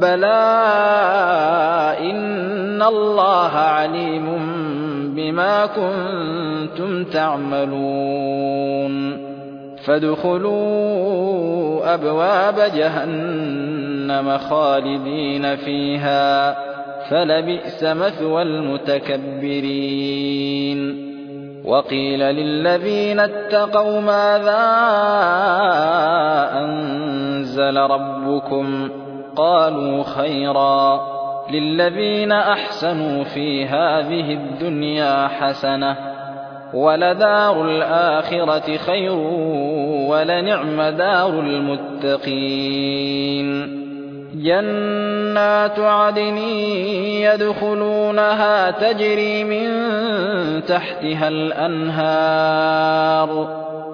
بلى إن الله عليم بما كنتم تعملون فادخلوا أبواب جهنم خالدين فيها فلبئس مثوى المتكبرين وقيل للذين اتقوا ماذا أنزل ربكم قالوا خيرا للذين أحسنوا في هذه الدنيا حسنة ولدار الآخرة خير ولنعم دار المتقين. جنات عدن يدخلونها تجري من تحتها الأنهار.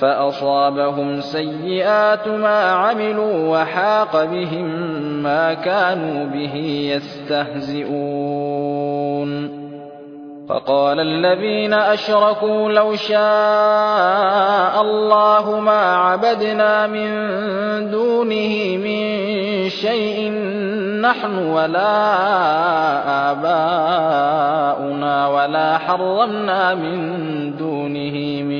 فأصابهم سيئات ما عملوا وحاق بهم ما كانوا به يستهزئون. فقال الذين أشركوا لو شاء الله ما عبدنا من دونه من شيء نحن ولا آباؤنا ولا حرمنا من دونه من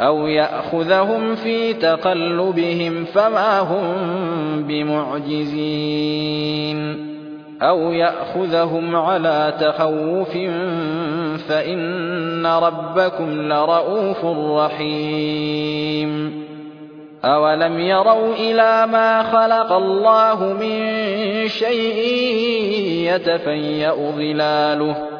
أَوْ يَأْخُذَهُمْ فِي تَقَلُّبِهِمْ فَمَا هُم بِمُعْجِزِينَ أَوْ يَأْخُذَهُمْ عَلَىٰ تَخَوُّفٍ فَإِنَّ رَبَّكُمْ لَرَءُوفٌ رَّحِيمٌ أَوَلَمْ يَرَوْا إِلَىٰ مَا خَلَقَ اللَّهُ مِن شَيْءٍ يَتَفَيَّأُ ظِلَالُهُ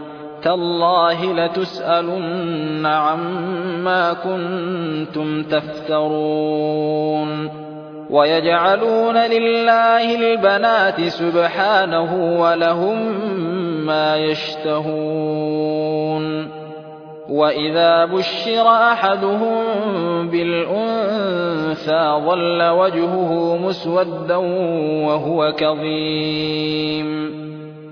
تالله لتسألن عما كنتم تفترون. ويجعلون لله البنات سبحانه ولهم ما يشتهون. وإذا بشر أحدهم بالأنثى ظل وجهه مسودا وهو كظيم.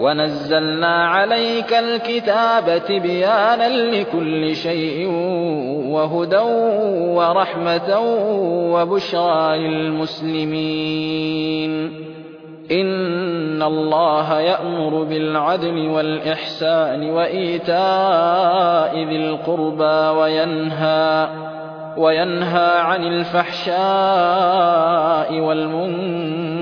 وَنَزَّلْنَا عَلَيْكَ الْكِتَابَ تِبْيَانًا لِّكُلِّ شَيْءٍ وَهُدًى وَرَحْمَةً وَبُشْرَىٰ لِلْمُسْلِمِينَ إِنَّ اللَّهَ يَأْمُرُ بِالْعَدْلِ وَالْإِحْسَانِ وَإِيتَاءِ ذِي الْقُرْبَىٰ وَيَنْهَىٰ وَيَنْهَىٰ عَنِ الْفَحْشَاءِ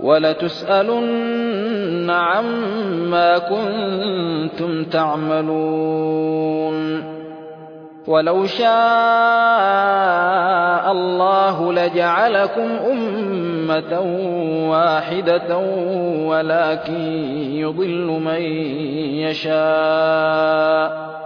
وَلَتُسْأَلُنَّ عَمَّا كُنتُمْ تَعْمَلُونَ. وَلَوْ شَاءَ اللَّهُ لَجَعَلَكُمْ أُمَّةً وَاحِدَةً وَلَٰكِن يُضِلُّ مَن يَشَاءُ.